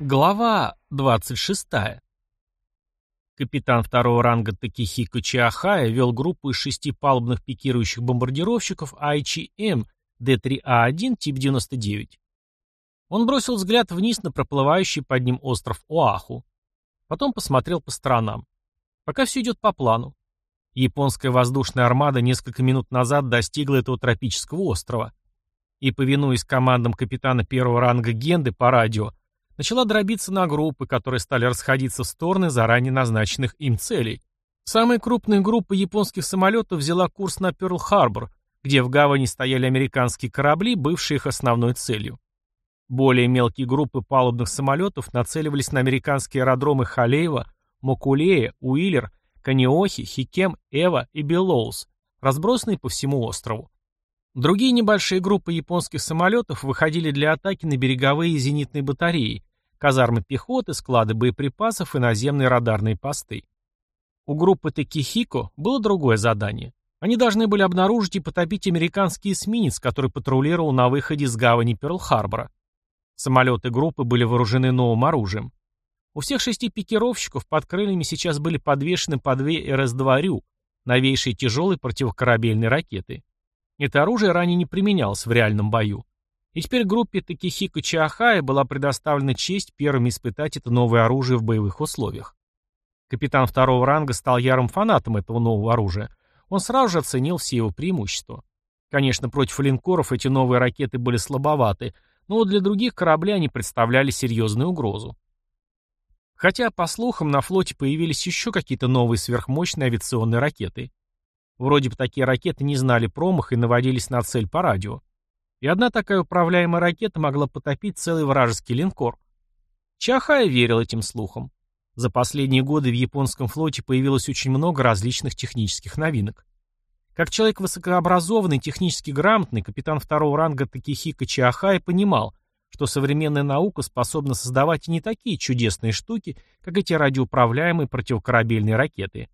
Глава 26. Капитан второго ранга Такихико Чиахая вел группу из шести палубных пикирующих бомбардировщиков ICM D3A1 тип 99. Он бросил взгляд вниз на проплывающий под ним остров Оаху. Потом посмотрел по сторонам. Пока все идет по плану. Японская воздушная армада несколько минут назад достигла этого тропического острова. И, повинуясь командам капитана первого ранга Генды по радио, начала дробиться на группы, которые стали расходиться в стороны заранее назначенных им целей. Самая крупная группа японских самолетов взяла курс на Пёрл-Харбор, где в гавани стояли американские корабли, бывшие их основной целью. Более мелкие группы палубных самолетов нацеливались на американские аэродромы Халеева, Мокулея, Уиллер, Каниохи, Хикем, Эва и Белоус, разбросанные по всему острову. Другие небольшие группы японских самолетов выходили для атаки на береговые и зенитные батареи, казармы пехоты, склады боеприпасов и наземные радарные посты. У группы Текихико было другое задание. Они должны были обнаружить и потопить американский эсминец, который патрулировал на выходе из гавани Перл-Харбора. Самолеты группы были вооружены новым оружием. У всех шести пикировщиков под крыльями сейчас были подвешены по две РС-2 «Рю», новейшие тяжелые противокорабельные ракеты. Это оружие ранее не применялось в реальном бою. И теперь группе Такихико Чиахая была предоставлена честь первыми испытать это новое оружие в боевых условиях. Капитан второго ранга стал ярым фанатом этого нового оружия. Он сразу же оценил все его преимущества. Конечно, против линкоров эти новые ракеты были слабоваты, но для других кораблей они представляли серьезную угрозу. Хотя, по слухам, на флоте появились еще какие-то новые сверхмощные авиационные ракеты. Вроде бы такие ракеты не знали промаха и наводились на цель по радио. И одна такая управляемая ракета могла потопить целый вражеский линкор. Чахая верил этим слухам. За последние годы в японском флоте появилось очень много различных технических новинок. Как человек высокообразованный, технически грамотный, капитан второго ранга Такихика Чиахай понимал, что современная наука способна создавать и не такие чудесные штуки, как эти радиоуправляемые противокорабельные ракеты.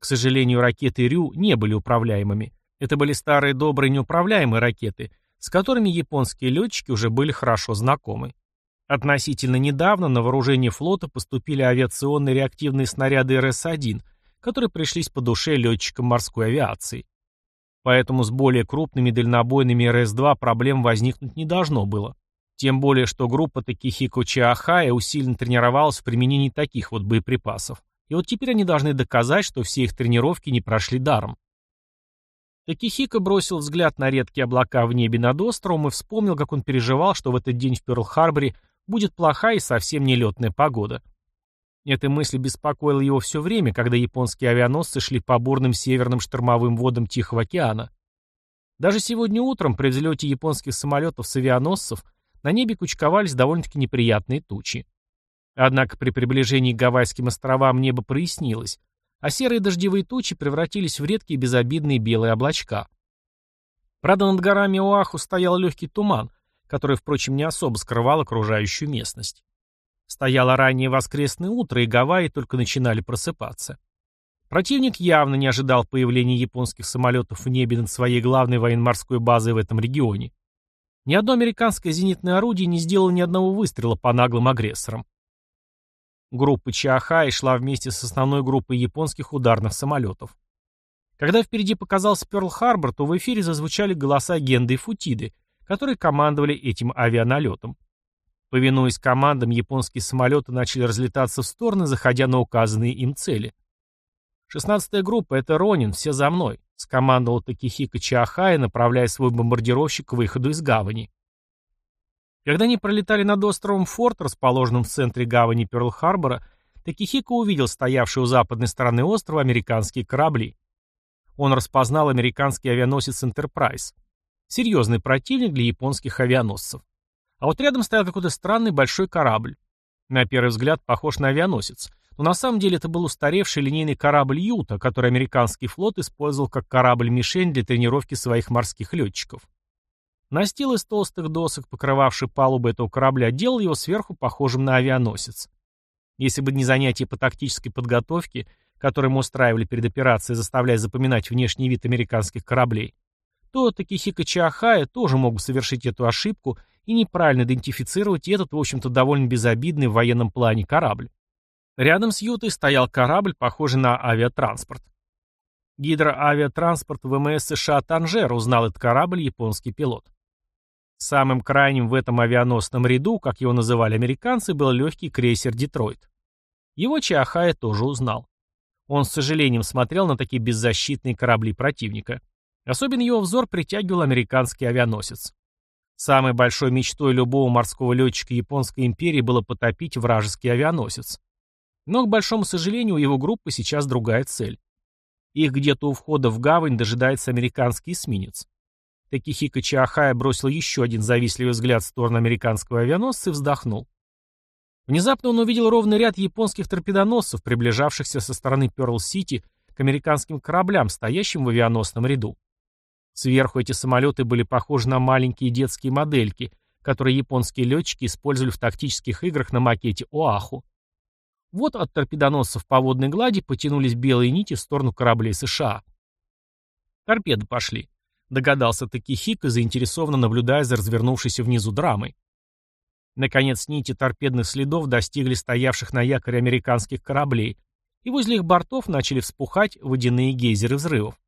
К сожалению, ракеты Рю не были управляемыми. Это были старые добрые неуправляемые ракеты, с которыми японские летчики уже были хорошо знакомы. Относительно недавно на вооружение флота поступили авиационные реактивные снаряды РС-1, которые пришлись по душе летчикам морской авиации. Поэтому с более крупными дальнобойными РС-2 проблем возникнуть не должно было. Тем более, что группа Такихико Чиахая усиленно тренировалась в применении таких вот боеприпасов. И вот теперь они должны доказать, что все их тренировки не прошли даром. Такихика бросил взгляд на редкие облака в небе над островом и вспомнил, как он переживал, что в этот день в Пёрл-Харборе будет плохая и совсем нелетная погода. Эта мысль беспокоила его все время, когда японские авианосцы шли по бурным северным штормовым водам Тихого океана. Даже сегодня утром при взлете японских самолетов с авианосцев на небе кучковались довольно-таки неприятные тучи. Однако при приближении к Гавайским островам небо прояснилось, а серые дождевые тучи превратились в редкие безобидные белые облачка. Правда, над горами Оаху стоял легкий туман, который, впрочем, не особо скрывал окружающую местность. Стояло раннее воскресное утро, и Гавайи только начинали просыпаться. Противник явно не ожидал появления японских самолетов в небе над своей главной военно-морской базой в этом регионе. Ни одно американское зенитное орудие не сделало ни одного выстрела по наглым агрессорам. Группа Чиахай шла вместе с основной группой японских ударных самолетов. Когда впереди показался Пёрл-Харбор, то в эфире зазвучали голоса Генды и Футиды, которые командовали этим авианалетом. Повинуясь командам, японские самолеты начали разлетаться в стороны, заходя на указанные им цели. «Шестнадцатая группа — это Ронин, все за мной», — скомандовал Такихика Чиахай, направляя свой бомбардировщик к выходу из гавани. Когда они пролетали над островом Форт, расположенным в центре гавани Пёрл-Харбора, Такихико увидел стоявшие у западной стороны острова американские корабли. Он распознал американский авианосец «Энтерпрайз». Серьезный противник для японских авианосцев. А вот рядом стоял какой-то странный большой корабль. На первый взгляд похож на авианосец, но на самом деле это был устаревший линейный корабль «Юта», который американский флот использовал как корабль-мишень для тренировки своих морских летчиков. Настил из толстых досок, покрывавший палубу этого корабля, делал его сверху похожим на авианосец. Если бы не занятия по тактической подготовке, которые мы устраивали перед операцией, заставляя запоминать внешний вид американских кораблей, то Такихика Чиахая тоже мог бы совершить эту ошибку и неправильно идентифицировать этот, в общем-то, довольно безобидный в военном плане корабль. Рядом с Ютой стоял корабль, похожий на авиатранспорт. Гидроавиатранспорт ВМС США «Танжер» узнал этот корабль японский пилот. Самым крайним в этом авианосном ряду, как его называли американцы, был легкий крейсер «Детройт». Его Чиахая тоже узнал. Он с сожалением смотрел на такие беззащитные корабли противника. Особенно его взор притягивал американский авианосец. Самой большой мечтой любого морского летчика Японской империи было потопить вражеский авианосец. Но, к большому сожалению, у его группы сейчас другая цель. Их где-то у входа в гавань дожидается американский эсминец. Такихика Чиахая бросил еще один завистливый взгляд в сторону американского авианосца и вздохнул. Внезапно он увидел ровный ряд японских торпедоносцев, приближавшихся со стороны Пёрл-Сити к американским кораблям, стоящим в авианосном ряду. Сверху эти самолеты были похожи на маленькие детские модельки, которые японские летчики использовали в тактических играх на макете Оаху. Вот от торпедоносцев по водной глади потянулись белые нити в сторону кораблей США. Торпеды пошли. Догадался Такихика, заинтересованно наблюдая за развернувшейся внизу драмой. Наконец нити торпедных следов достигли стоявших на якоре американских кораблей, и возле их бортов начали вспухать водяные гейзеры взрывов.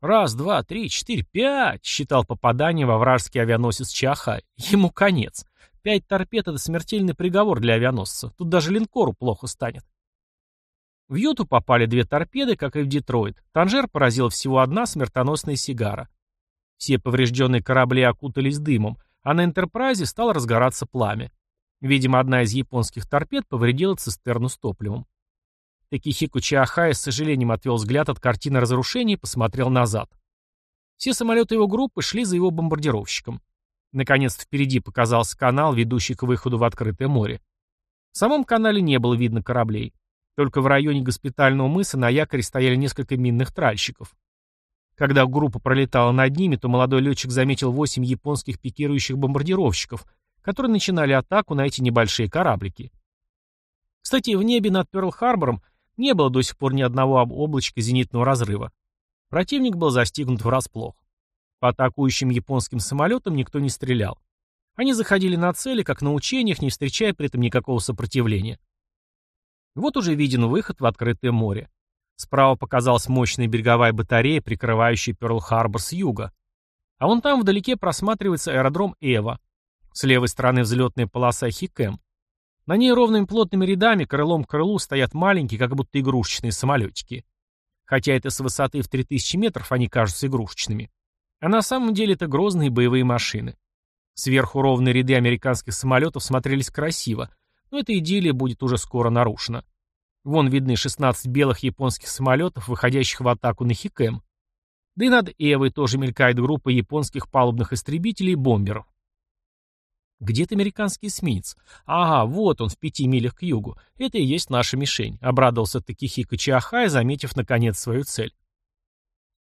«Раз, два, три, четыре, пять!» — считал попадание во вражеский авианосец Чахай. Ему конец. Пять торпед — это смертельный приговор для авианосца. Тут даже линкору плохо станет. В Юту попали две торпеды, как и в Детройт. Танжер поразил всего одна смертоносная сигара. Все поврежденные корабли окутались дымом, а на «Энтерпрайзе» стало разгораться пламя. Видимо, одна из японских торпед повредила цистерну с топливом. Такихико Чиахай с сожалением отвел взгляд от картины разрушений и посмотрел назад. Все самолеты его группы шли за его бомбардировщиком. Наконец впереди показался канал, ведущий к выходу в открытое море. В самом канале не было видно кораблей. Только в районе госпитального мыса на якоре стояли несколько минных тральщиков. Когда группа пролетала над ними, то молодой летчик заметил восемь японских пикирующих бомбардировщиков, которые начинали атаку на эти небольшие кораблики. Кстати, в небе над Пёрл-Харбором не было до сих пор ни одного облачка зенитного разрыва. Противник был застигнут врасплох. По атакующим японским самолетам никто не стрелял. Они заходили на цели, как на учениях, не встречая при этом никакого сопротивления. Вот уже виден выход в открытое море. Справа показалась мощная береговая батарея, прикрывающая Пёрл-Харбор с юга. А вон там вдалеке просматривается аэродром Эва. С левой стороны взлетная полоса Хикэм. На ней ровными плотными рядами, крылом к крылу, стоят маленькие, как будто игрушечные самолетики. Хотя это с высоты в 3000 метров они кажутся игрушечными. А на самом деле это грозные боевые машины. Сверху ровные ряды американских самолетов смотрелись красиво, но эта идиллия будет уже скоро нарушена. Вон видны 16 белых японских самолетов, выходящих в атаку на Хикэм. Да и над Эвой тоже мелькает группа японских палубных истребителей и бомберов. Где-то американский эсминец. Ага, вот он, в пяти милях к югу. Это и есть наша мишень, обрадовался Такихико Чиахай, заметив наконец свою цель.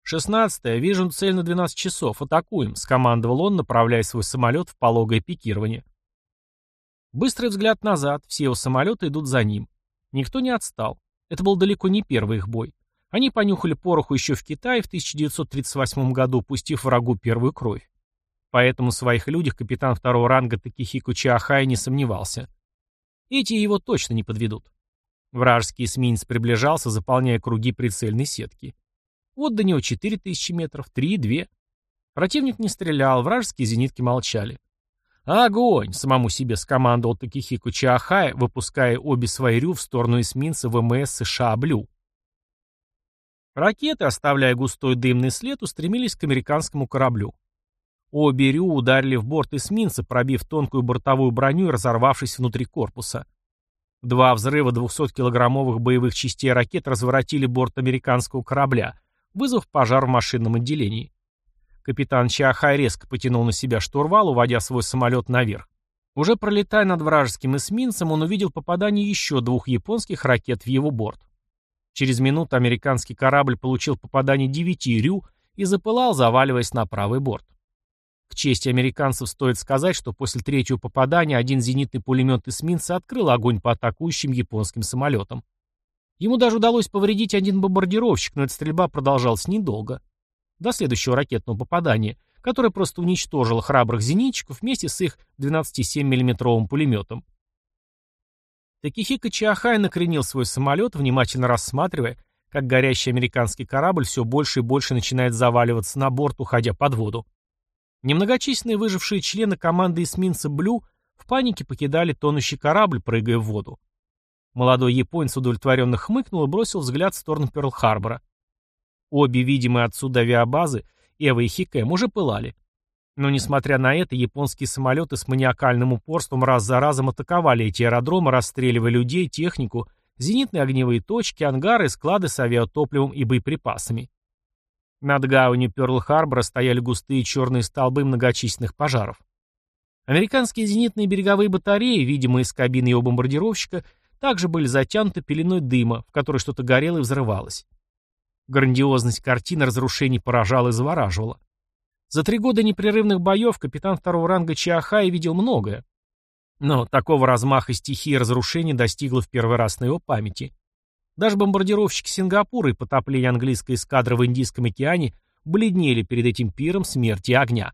«Шестнадцатое. Вижу цель на 12 часов. Атакуем», — скомандовал он, направляя свой самолет в пологое пикирование. Быстрый взгляд назад. Все его самолеты идут за ним. Никто не отстал. Это был далеко не первый их бой. Они понюхали пороху еще в Китае в 1938 году, пустив врагу первую кровь. Поэтому в своих людях капитан второго ранга Такихико Чиахай не сомневался. Эти его точно не подведут. Вражеский эсминец приближался, заполняя круги прицельной сетки. Вот до него 4000 метров, 3-2. Противник не стрелял, вражеские зенитки молчали. «Огонь!» — самому себе скомандовал Такихико Чиахай, выпуская обе свои рю в сторону эсминца ВМС США «Блю». Ракеты, оставляя густой дымный след, устремились к американскому кораблю. Обе рю ударили в борт эсминца, пробив тонкую бортовую броню и разорвавшись внутри корпуса. Два взрыва 200-килограммовых боевых частей ракет разворотили борт американского корабля, вызвав пожар в машинном отделении. Капитан Чахай резко потянул на себя штурвал, уводя свой самолет наверх. Уже пролетая над вражеским эсминцем, он увидел попадание еще двух японских ракет в его борт. Через минуту американский корабль получил попадание девяти рю и запылал, заваливаясь на правый борт. К чести американцев стоит сказать, что после третьего попадания один зенитный пулемет эсминца открыл огонь по атакующим японским самолетам. Ему даже удалось повредить один бомбардировщик, но эта стрельба продолжалась недолго. До следующего ракетного попадания, которая просто уничтожила храбрых зенитчиков вместе с их 12,7 миллиметровым пулеметом. Такихика Чиахай накренил свой самолет, внимательно рассматривая, как горящий американский корабль все больше и больше начинает заваливаться на борт, уходя под воду. Немногочисленные выжившие члены команды эсминца «Блю» в панике покидали тонущий корабль, прыгая в воду. Молодой японец удовлетворенно хмыкнул и бросил взгляд в сторону Перл-Харбора. Обе видимые отсюда авиабазы, Эва и Хикэм, уже пылали. Но, несмотря на это, японские самолеты с маниакальным упорством раз за разом атаковали эти аэродромы, расстреливая людей, технику, зенитные огневые точки, ангары, склады с авиатопливом и боеприпасами. Над гаванью Пёрл-Харбора стояли густые черные столбы многочисленных пожаров. Американские зенитные береговые батареи, видимые из кабины его бомбардировщика, также были затянуты пеленой дыма, в которой что-то горело и взрывалось. Грандиозность картины разрушений поражала и завораживала. За три года непрерывных боев капитан второго ранга Чиахай видел многое. Но такого размаха стихии разрушений достигло в первый раз на его памяти. Даже бомбардировщики Сингапура и потопление английской эскадры в Индийском океане бледнели перед этим пиром смерти и огня.